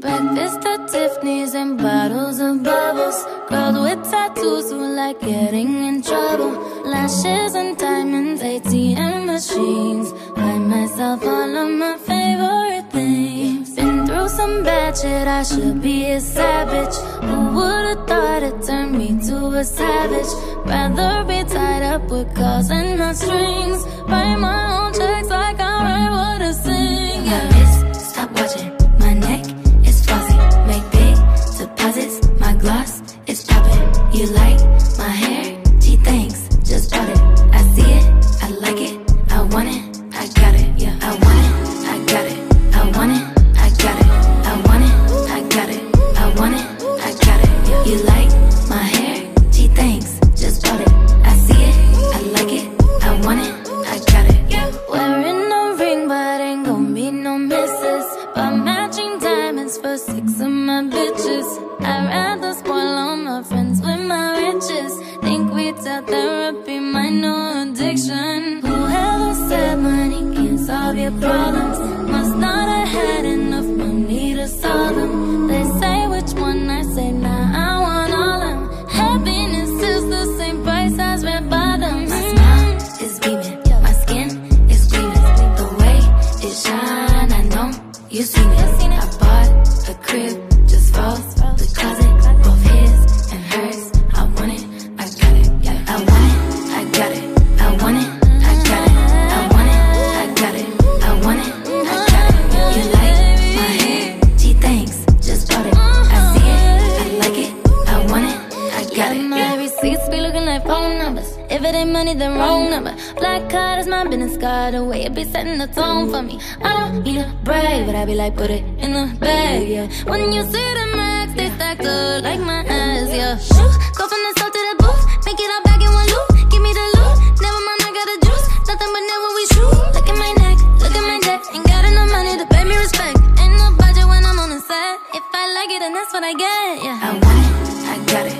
Breakfast at Tiffany's and bottles of bubbles. Girls with tattoos who like getting in trouble. Lashes and diamonds, ATM machines. Buy myself all of my shit, I should be a savage. Who would've thought it turned me to a savage? Rather be tied up with calls and not strings. Write my own checks want it. I got it. Wearing a ring, but ain't gon' be no misses. Buy matching diamonds for six of my bitches. I'd rather spoil all my friends with my riches. Think we tell therapy my new addiction. Whoever said money can't solve your problems shine, I know you seen it. I bought a crib got my receipts be looking like phone numbers. If it ain't money, then wrong number. Black card is my business card. The way it be setting the tone for me. I don't need a brag, but I be like, put it in the bag, yeah. When you see the max, they stacked up like my ass, yeah. Go from the south to the booth, make it all back in one loop. Give me the loot, never mind, I got the juice. Nothing but never we shoot. Look at my neck, look at my debt. Ain't got enough money to pay me respect. Ain't no budget when I'm on the set. If I like it, then that's what I get, yeah. I want it, I got it,